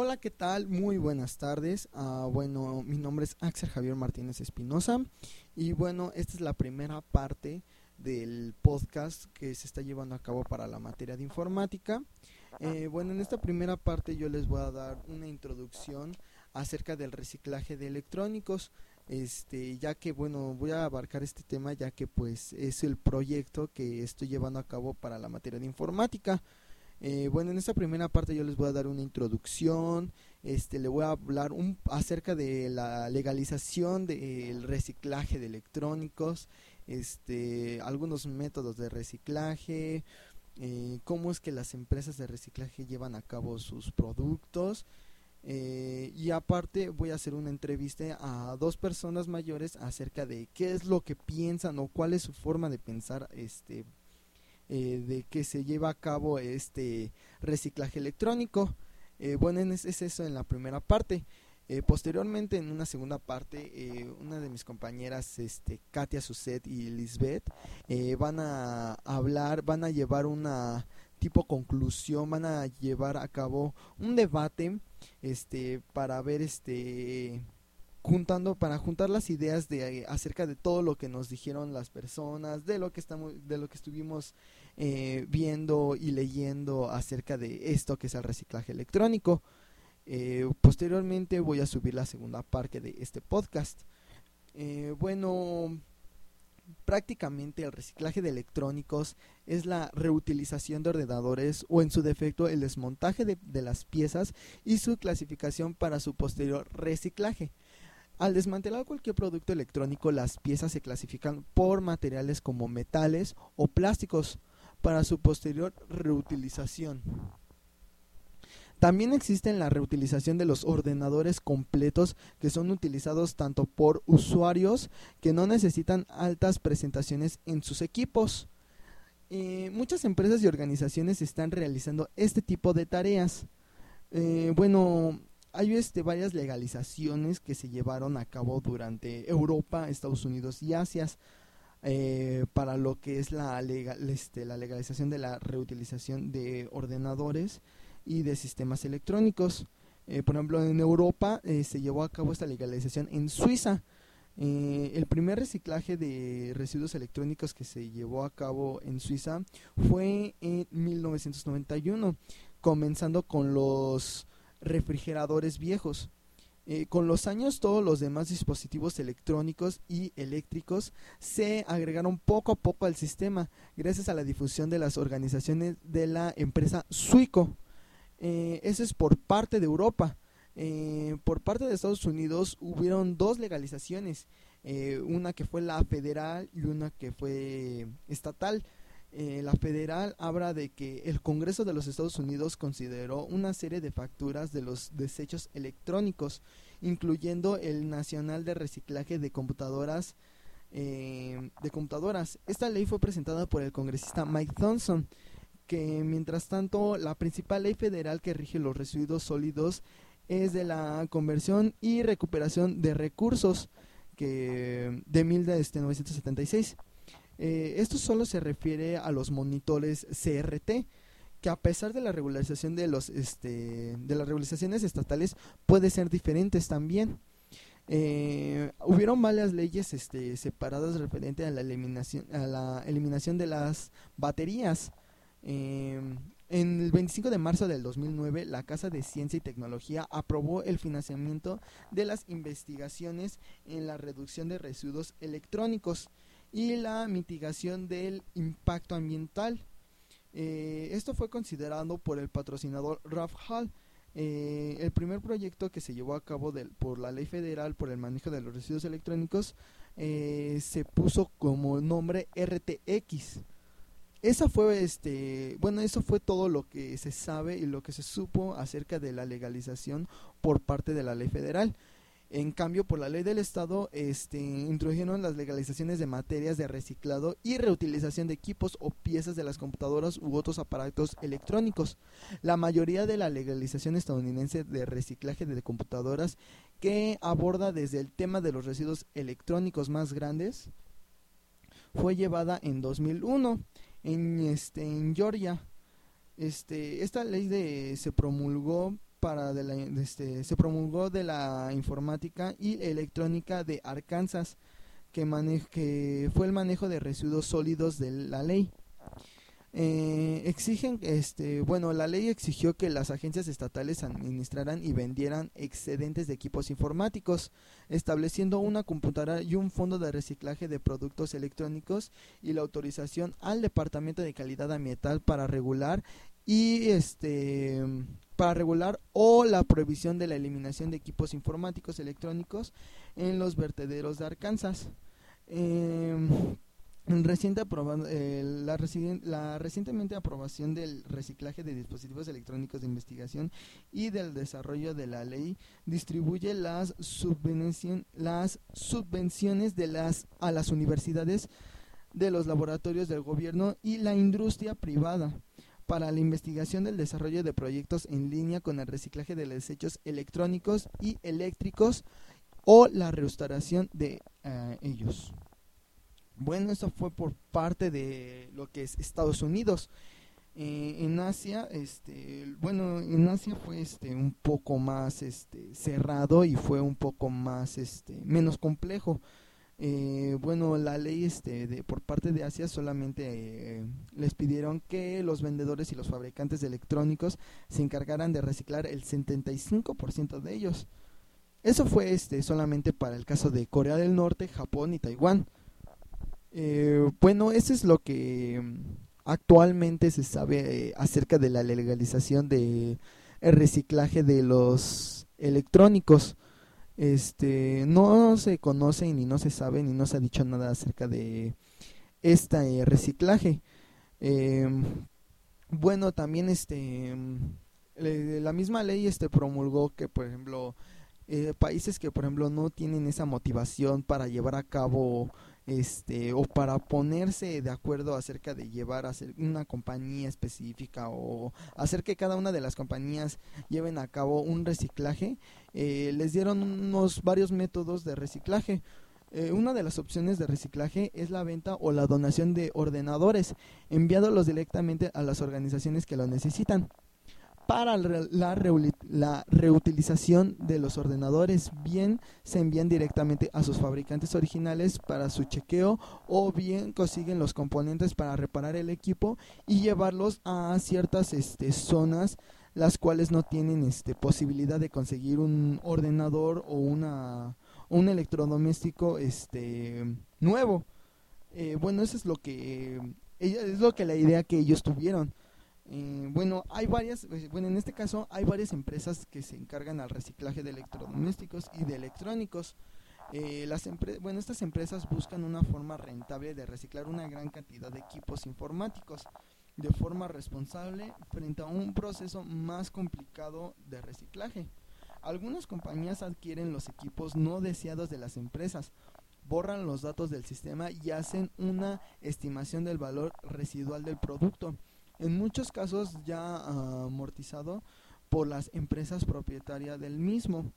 Hola, ¿qué tal? Muy buenas tardes. Uh, bueno, mi nombre es Axel Javier Martínez Espinosa y bueno, esta es la primera parte del podcast que se está llevando a cabo para la materia de informática. Eh, bueno, en esta primera parte yo les voy a dar una introducción acerca del reciclaje de electrónicos, este, ya que bueno, voy a abarcar este tema ya que pues es el proyecto que estoy llevando a cabo para la materia de informática. Eh, bueno, en esta primera parte yo les voy a dar una introducción, este, le voy a hablar un, acerca de la legalización del reciclaje de electrónicos, este, algunos métodos de reciclaje, eh, cómo es que las empresas de reciclaje llevan a cabo sus productos. Eh, y aparte voy a hacer una entrevista a dos personas mayores acerca de qué es lo que piensan o cuál es su forma de pensar este eh, de que se lleva a cabo este reciclaje electrónico. Eh, bueno, es, eso en la primera parte. Eh, posteriormente, en una segunda parte, una de mis compañeras, este, Katia Suset y Lisbeth, van a hablar, van a llevar una tipo conclusión, van a llevar a cabo un debate, este, para ver, este, juntando para juntar las ideas de acerca de todo lo que nos dijeron las personas de lo que estamos de lo que estuvimos eh, viendo y leyendo acerca de esto que es el reciclaje electrónico. Eh, posteriormente voy a subir la segunda parte de este podcast. Eh, bueno prácticamente el reciclaje de electrónicos es la reutilización de ordenadores o en su defecto el desmontaje de las piezas y su clasificación para su posterior reciclaje al desmantelar cualquier producto electrónico, las piezas se clasifican por materiales como metales o plásticos para su posterior reutilización. También existe la reutilización de los ordenadores completos que son utilizados tanto por usuarios que no necesitan altas presentaciones en sus equipos. Eh, muchas empresas y organizaciones están realizando este tipo de tareas. Eh, bueno, hay este, varias legalizaciones que se llevaron a cabo durante Europa, Estados Unidos y Asia eh, para lo que es la, legal, este, la legalización de la reutilización de ordenadores y de sistemas electrónicos. Eh, por ejemplo, en Europa eh, se llevó a cabo esta legalización en Suiza. el primer reciclaje de residuos electrónicos que se llevó a cabo en Suiza fue en 1991, comenzando con los refrigeradores viejos. Eh, con los años todos los demás dispositivos electrónicos y eléctricos se agregaron poco a poco al sistema gracias a la difusión de las organizaciones de la empresa Suico. Eh, eso es por parte de Europa. Eh, por parte de Estados Unidos hubieron dos legalizaciones, una que fue la federal y una que fue estatal. Eh, la federal habla de que el Congreso de los Estados Unidos consideró una serie de facturas de los desechos electrónicos, incluyendo el Nacional de Reciclaje de Computadoras. Eh, de computadoras. Esta ley fue presentada por el congresista Mike Thompson, que mientras tanto la principal ley federal que rige los residuos sólidos es de la conversión y recuperación de recursos que de 1976. Eh, esto solo se refiere a los monitores CRT, que a pesar de la regularización de los este, de las regularizaciones estatales puede ser diferentes también. Eh, hubieron varias leyes este, separadas referente a la eliminación a la eliminación de las baterías. Eh, en el 25 de marzo del 2009, la Casa de Ciencia y Tecnología aprobó el financiamiento de las investigaciones en la reducción de residuos electrónicos y la mitigación del impacto ambiental. Eh, esto fue considerado por el patrocinador Ralph Hall. Eh, el primer proyecto que se llevó a cabo por la ley federal por el manejo de los residuos electrónicos eh, se puso como nombre RTX. Esa fue este, bueno, eso fue todo lo que se sabe y lo que se supo acerca de la legalización por parte de la ley federal. En cambio, por la ley del Estado, este, introdujeron las legalizaciones de materias de reciclado y reutilización de equipos o piezas de las computadoras u otros aparatos electrónicos. La mayoría de la legalización estadounidense de reciclaje de computadoras, que aborda desde el tema de los residuos electrónicos más grandes, fue llevada en 2001 en, este, en Georgia. Este, esta ley de, se promulgó para de la, este, se promulgó de la informática y electrónica de Arkansas que, que fue el manejo de residuos sólidos de la ley. Eh, exigen, este, bueno, la ley exigió que las agencias estatales administraran y vendieran excedentes de equipos informáticos, estableciendo una computadora y un fondo de reciclaje de productos electrónicos y la autorización al Departamento de Calidad Ambiental para regular y este para regular o la prohibición de la eliminación de equipos informáticos electrónicos en los vertederos de Arkansas. Reciente eh, la, la, recientemente aprobación del reciclaje de dispositivos electrónicos de investigación y del desarrollo de la ley distribuye las, las subvenciones de las, a las universidades de los laboratorios del gobierno y la industria privada para la investigación del desarrollo de proyectos en línea con el reciclaje de desechos electrónicos y eléctricos o la restauración de eh, ellos. Bueno, eso fue por parte de lo que es Estados Unidos. Eh, en Asia, este, bueno, en Asia fue este un poco más este cerrado y fue un poco más este menos complejo. Eh, bueno, la ley este de por parte de Asia solamente eh, les pidieron que los vendedores y los fabricantes de electrónicos se encargaran de reciclar el 75% de ellos. Eso fue este solamente para el caso de Corea del Norte, Japón y Taiwán. Eh, bueno, eso es lo que actualmente se sabe eh, acerca de la legalización de el reciclaje de los electrónicos. Este, no se conoce ni no se sabe ni no se ha dicho nada acerca de este reciclaje. Em, bueno, también este la misma ley este promulgó que por ejemplo eh, países que por ejemplo no tienen esa motivación para llevar a cabo este o para ponerse de acuerdo acerca de llevar a hacer una compañía específica o hacer que cada una de las compañías lleven a cabo un reciclaje eh, les dieron unos varios métodos de reciclaje. Eh, una de las opciones de reciclaje es la venta o la donación de ordenadores enviándolos directamente a las organizaciones que lo necesitan para la, reutilización de los ordenadores, bien se envían directamente a sus fabricantes originales para su chequeo o bien consiguen los componentes para reparar el equipo y llevarlos a ciertas este, zonas las cuales no tienen este, posibilidad de conseguir un ordenador o una, un electrodoméstico este, nuevo. Eh, bueno, eso es lo que es lo que la idea que ellos tuvieron. Eh, bueno, hay varias, eh, bueno, en este caso hay varias empresas que se encargan al reciclaje de electrodomésticos y de electrónicos. Eh, bueno, estas empresas buscan una forma rentable de reciclar una gran cantidad de equipos informáticos de forma responsable frente a un proceso más complicado de reciclaje. Algunas compañías adquieren los equipos no deseados de las empresas, borran los datos del sistema y hacen una estimación del valor residual del producto en muchos casos ya amortizado por las empresas propietarias del mismo.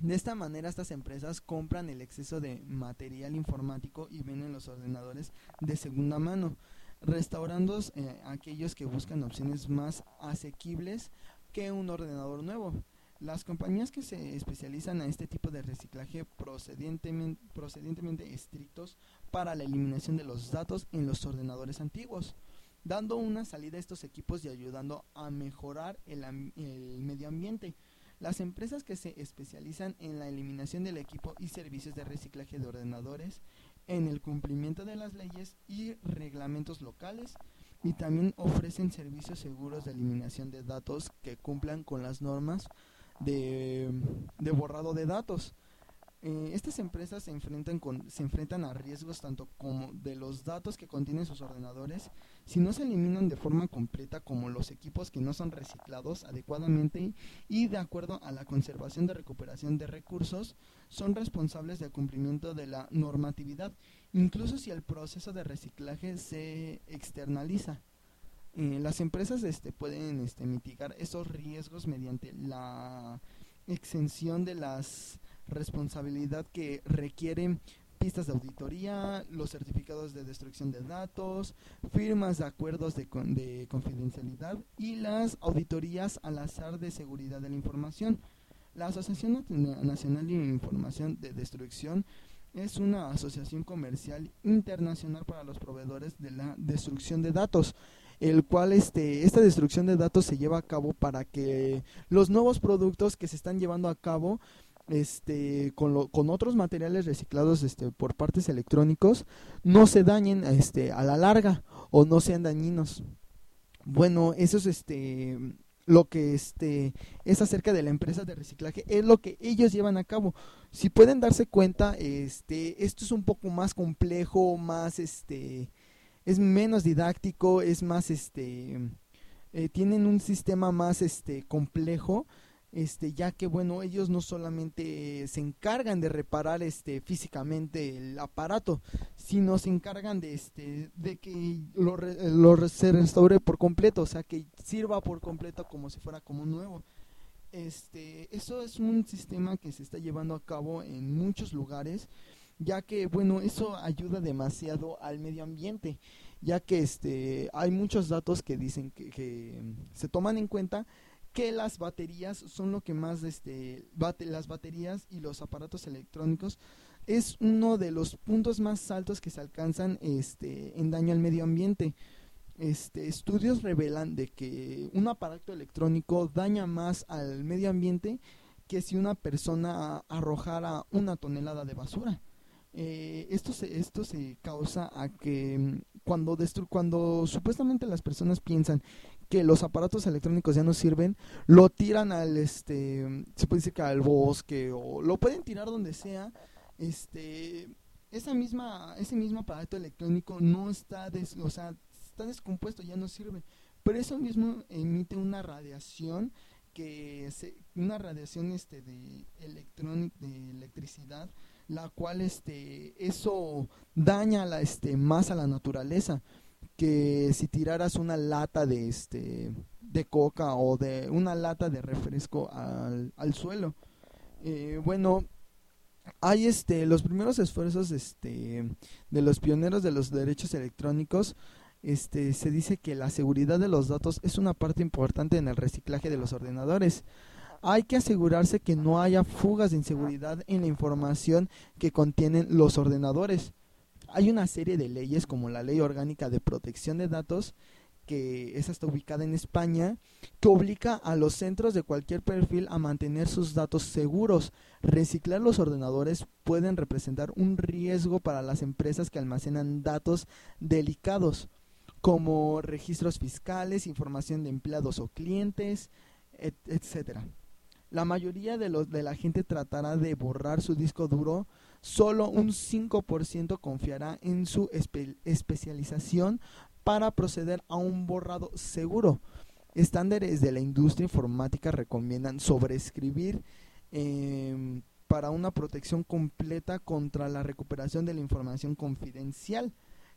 De esta manera estas empresas compran el exceso de material informático y venden los ordenadores de segunda mano, restaurando eh, aquellos que buscan opciones más asequibles que un ordenador nuevo. Las compañías que se especializan en este tipo de reciclaje procedientemente, procedientemente estrictos para la eliminación de los datos en los ordenadores antiguos dando una salida a estos equipos y ayudando a mejorar el, medio ambiente. Las empresas que se especializan en la eliminación del equipo y servicios de reciclaje de ordenadores, en el cumplimiento de las leyes y reglamentos locales, y también ofrecen servicios seguros de eliminación de datos que cumplan con las normas de borrado de datos. Eh, estas empresas se enfrentan, con, se enfrentan a riesgos tanto como de los datos que contienen sus ordenadores, si no se eliminan de forma completa como los equipos que no son reciclados adecuadamente y de acuerdo a la conservación de recuperación de recursos, son responsables del cumplimiento de la normatividad, incluso si el proceso de reciclaje se externaliza. Eh, las empresas este, pueden este, mitigar esos riesgos mediante la exención de las responsabilidad que requieren pistas de auditoría, los certificados de destrucción de datos, firmas de acuerdos de, de confidencialidad y las auditorías al azar de seguridad de la información. La Asociación Nacional de Información de Destrucción es una asociación comercial internacional para los proveedores de la destrucción de datos el cual este esta destrucción de datos se lleva a cabo para que los nuevos productos que se están llevando a cabo este con, con otros materiales reciclados este por partes electrónicos no se dañen este a la larga o no sean dañinos. Bueno eso es este lo que este es acerca de la empresa de reciclaje es lo que ellos llevan a cabo. Si pueden darse cuenta este esto es un poco más complejo más este es menos didáctico es más este eh, tienen un sistema más este complejo este ya que bueno ellos no solamente se encargan de reparar este físicamente el aparato sino se encargan de este de que lo, lo se restaure por completo o sea que sirva por completo como si fuera como nuevo. Este eso es un sistema que se está llevando a cabo en muchos lugares ya que bueno eso ayuda demasiado al medio ambiente ya que este hay muchos datos que dicen que se toman en cuenta que las baterías son lo que más este las baterías y los aparatos electrónicos es uno de los puntos más altos que se alcanzan este en daño al medio ambiente. Este, estudios revelan de que un aparato electrónico daña más al medio ambiente que si una persona arrojara una tonelada de basura. Eh, esto, se, esto se causa a que mm, cuando, cuando supuestamente las personas piensan que los aparatos electrónicos ya no sirven, lo tiran al, este, se puede decir que al bosque o lo pueden tirar donde sea, este, esa misma, ese mismo aparato electrónico no está, des, o sea, está descompuesto, ya no sirve, pero eso mismo emite una radiación que se, una radiación este de electrónica de electricidad la cual este eso daña la este más a la naturaleza que si tiraras una lata de este de coca o de una lata de refresco al, al suelo. Eh, bueno hay este los primeros esfuerzos este de los pioneros de los derechos electrónicos este se dice que la seguridad de los datos es una parte importante en el reciclaje de los ordenadores. Hay que asegurarse que no haya fugas de inseguridad en la información que contienen los ordenadores hay una serie de leyes como la Ley Orgánica de Protección de Datos, que esa está ubicada en España, que obliga a los centros de cualquier perfil a mantener sus datos seguros. Reciclar los ordenadores pueden representar un riesgo para las empresas que almacenan datos delicados, como registros fiscales, información de empleados o clientes, etc. La mayoría de, los, de la gente tratará de borrar su disco duro solo un 5% confiará en su especialización para proceder a un borrado seguro. Estándares de la industria informática recomiendan sobreescribir em, para una protección completa contra la recuperación de la información confidencial.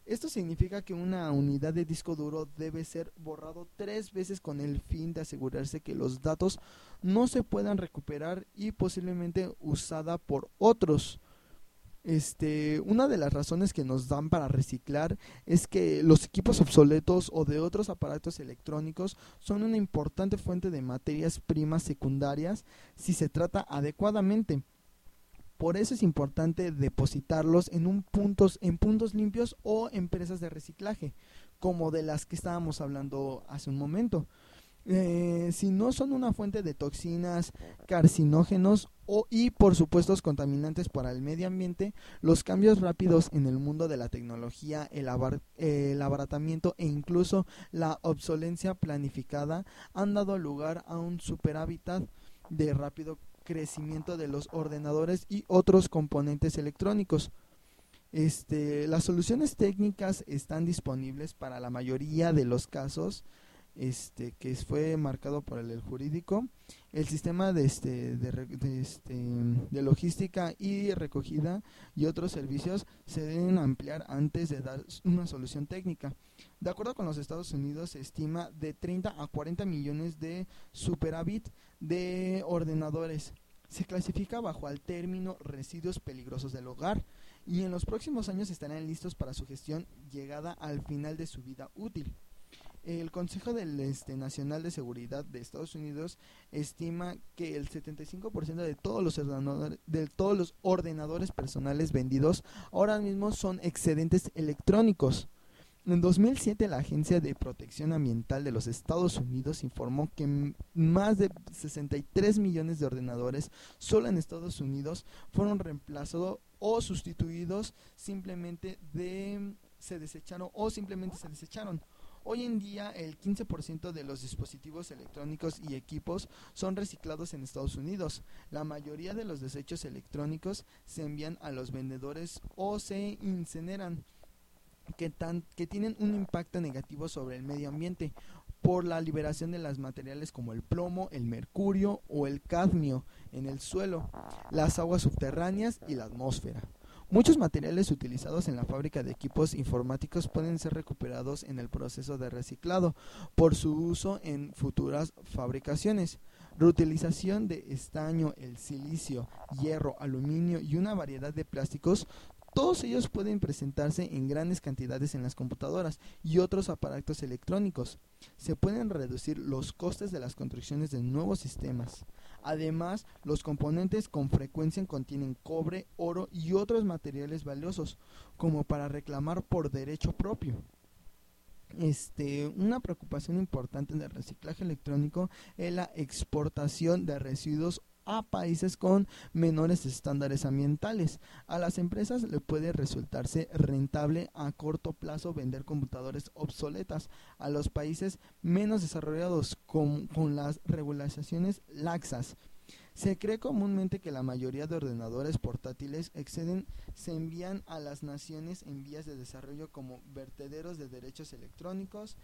Esto significa que una unidad de disco duro debe ser borrado tres veces con el fin de asegurarse que los datos no se puedan recuperar y posiblemente usada por otros. Este, una de las razones que nos dan para reciclar es que los equipos obsoletos o de otros aparatos electrónicos son una importante fuente de materias primas secundarias si se trata adecuadamente. Por eso es importante depositarlos en, un puntos, en puntos limpios o empresas de reciclaje, como de las que estábamos hablando hace un momento. Eh, si no son una fuente de toxinas, carcinógenos o, y por supuesto contaminantes para el medio ambiente, los cambios rápidos en el mundo de la tecnología, el, el abaratamiento e incluso la obsolencia planificada han dado lugar a un superhábitat de rápido crecimiento de los ordenadores y otros componentes electrónicos. Este, las soluciones técnicas están disponibles para la mayoría de los casos este que fue marcado por el, jurídico el sistema de este de, este de logística y recogida y otros servicios se deben ampliar antes de dar una solución técnica de acuerdo con los Estados Unidos se estima de 30 a 40 millones de superávit de ordenadores se clasifica bajo el término residuos peligrosos del hogar y en los próximos años estarán listos para su gestión llegada al final de su vida útil. El Consejo del este, Nacional de Seguridad de Estados Unidos estima que el 75% de todos los ordenadores, de todos los ordenadores personales vendidos ahora mismo son excedentes electrónicos. En 2007 la Agencia de Protección Ambiental de los Estados Unidos informó que más de 63 millones de ordenadores solo en Estados Unidos fueron reemplazados o sustituidos simplemente de se desecharon o simplemente se desecharon. Hoy en día el 15% de los dispositivos electrónicos y equipos son reciclados en Estados Unidos. La mayoría de los desechos electrónicos se envían a los vendedores o se incineran, que, que tienen un impacto negativo sobre el medio ambiente por la liberación de los materiales como el plomo, el mercurio o el cadmio en el suelo, las aguas subterráneas y la atmósfera. Muchos materiales utilizados en la fábrica de equipos informáticos pueden ser recuperados en el proceso de reciclado por su uso en futuras fabricaciones. Reutilización de estaño, el silicio, hierro, aluminio y una variedad de plásticos todos ellos pueden presentarse en grandes cantidades en las computadoras y otros aparatos electrónicos. Se pueden reducir los costes de las construcciones de nuevos sistemas. Además, los componentes con frecuencia contienen cobre, oro y otros materiales valiosos, como para reclamar por derecho propio. Este, una preocupación importante del reciclaje electrónico es la exportación de residuos a países con menores estándares ambientales. A las empresas le puede resultarse rentable a corto plazo vender computadores obsoletas a los países menos desarrollados con, con las regulaciones laxas. Se cree comúnmente que la mayoría de ordenadores portátiles exceden, se envían a las naciones en vías de desarrollo como vertederos de derechos electrónicos,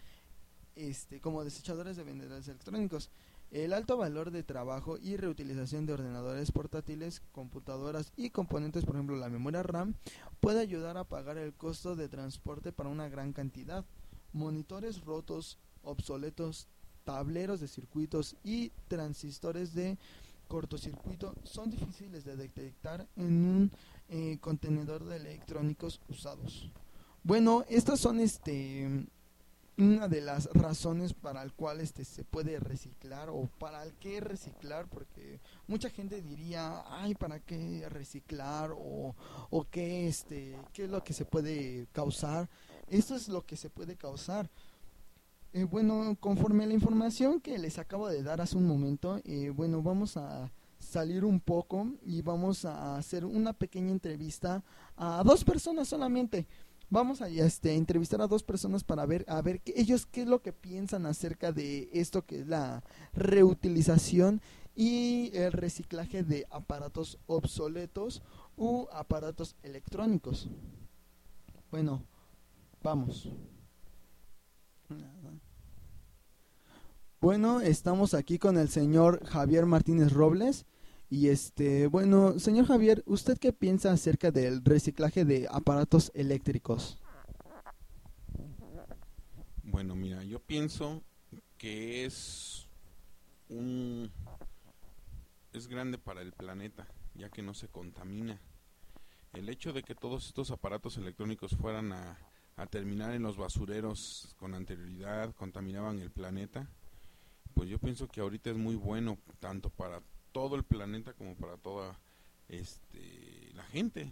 este, como desechadores de vendedores electrónicos. El alto valor de trabajo y reutilización de ordenadores portátiles, computadoras y componentes, por ejemplo la memoria RAM, puede ayudar a pagar el costo de transporte para una gran cantidad. Monitores rotos, obsoletos, tableros de circuitos y transistores de cortocircuito son difíciles de detectar en un eh, contenedor de electrónicos usados. Bueno, estas son este una de las razones para el cual este se puede reciclar o para el que reciclar porque mucha gente diría ay para qué reciclar o, o qué este qué es lo que se puede causar esto es lo que se puede causar. Eh, bueno conforme a la información que les acabo de dar hace un momento eh, bueno vamos a salir un poco y vamos a hacer una pequeña entrevista a dos personas solamente vamos a este, entrevistar a dos personas para ver a ver ellos qué es lo que piensan acerca de esto que es la reutilización y el reciclaje de aparatos obsoletos u aparatos electrónicos. Bueno, vamos. Bueno, estamos aquí con el señor Javier Martínez Robles. Y este, bueno, señor Javier, ¿usted qué piensa acerca del reciclaje de aparatos eléctricos? Bueno, mira, yo pienso que es un es grande para el planeta, ya que no se contamina. El hecho de que todos estos aparatos electrónicos fueran a, a terminar en los basureros con anterioridad, contaminaban el planeta, pues yo pienso que ahorita es muy bueno tanto para todo el planeta como para toda este, la gente.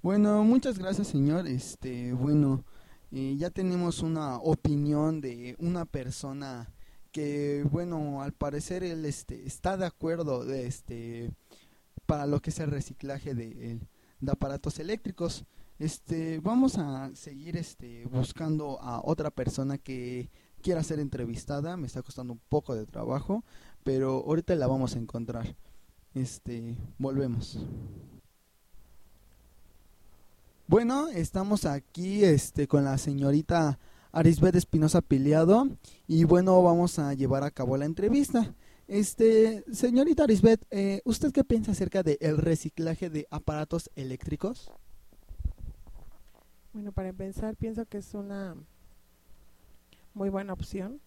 Bueno, muchas gracias, señor. Este, bueno, eh, ya tenemos una opinión de una persona que, bueno, al parecer él este, está de acuerdo de, este, para lo que es el reciclaje de, de aparatos eléctricos. Este, vamos a seguir este, buscando a otra persona que quiera ser entrevistada. Me está costando un poco de trabajo, pero ahorita la vamos a encontrar. Este, volvemos. Bueno, estamos aquí este, con la señorita Arisbet Espinosa Piliado y bueno, vamos a llevar a cabo la entrevista. Este, señorita Arisbet, eh, ¿usted qué piensa acerca del reciclaje de aparatos eléctricos? Bueno, para empezar, pienso que es una muy buena opción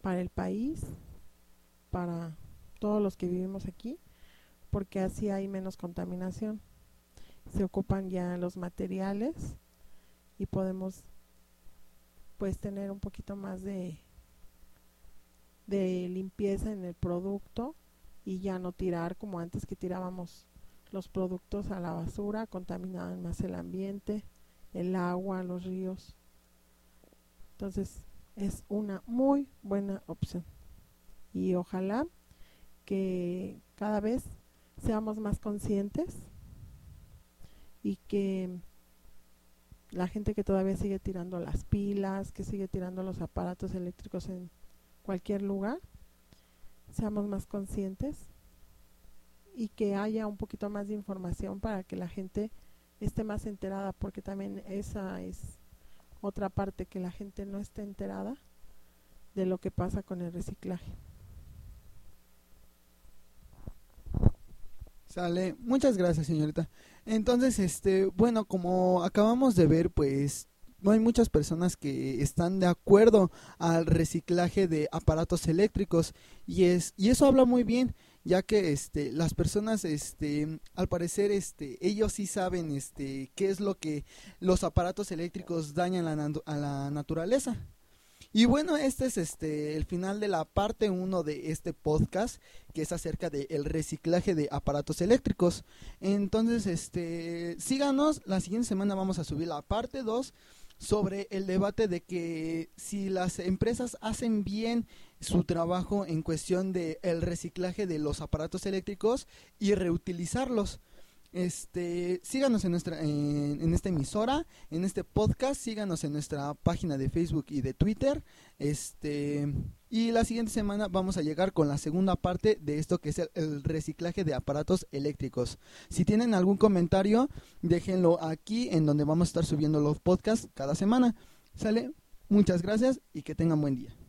para el país, para todos los que vivimos aquí, porque así hay menos contaminación. Se ocupan ya los materiales y podemos pues tener un poquito más de de limpieza en el producto y ya no tirar como antes que tirábamos los productos a la basura, contaminaban más el ambiente, el agua, los ríos. Entonces es una muy buena opción. Y ojalá que cada vez seamos más conscientes y que la gente que todavía sigue tirando las pilas, que sigue tirando los aparatos eléctricos en cualquier lugar, seamos más conscientes y que haya un poquito más de información para que la gente esté más enterada, porque también esa es otra parte que la gente no esté enterada de lo que pasa con el reciclaje. Sale, muchas gracias señorita. Entonces, este, bueno, como acabamos de ver, pues no hay muchas personas que están de acuerdo al reciclaje de aparatos eléctricos y es y eso habla muy bien ya que este las personas este al parecer este ellos sí saben este qué es lo que los aparatos eléctricos dañan a la naturaleza y bueno, este es este el final de la parte 1 de este podcast que es acerca del reciclaje de aparatos eléctricos. Entonces, este síganos, la siguiente semana vamos a subir la parte 2 sobre el debate de que si las empresas hacen bien su trabajo en cuestión de el reciclaje de los aparatos eléctricos y reutilizarlos. Este, síganos en nuestra en, esta emisora, en este podcast, síganos en nuestra página de Facebook y de Twitter. Este, y la siguiente semana vamos a llegar con la segunda parte de esto que es el, el reciclaje de aparatos eléctricos. Si tienen algún comentario, déjenlo aquí en donde vamos a estar subiendo los podcasts cada semana. ¿Sale? Muchas gracias y que tengan buen día.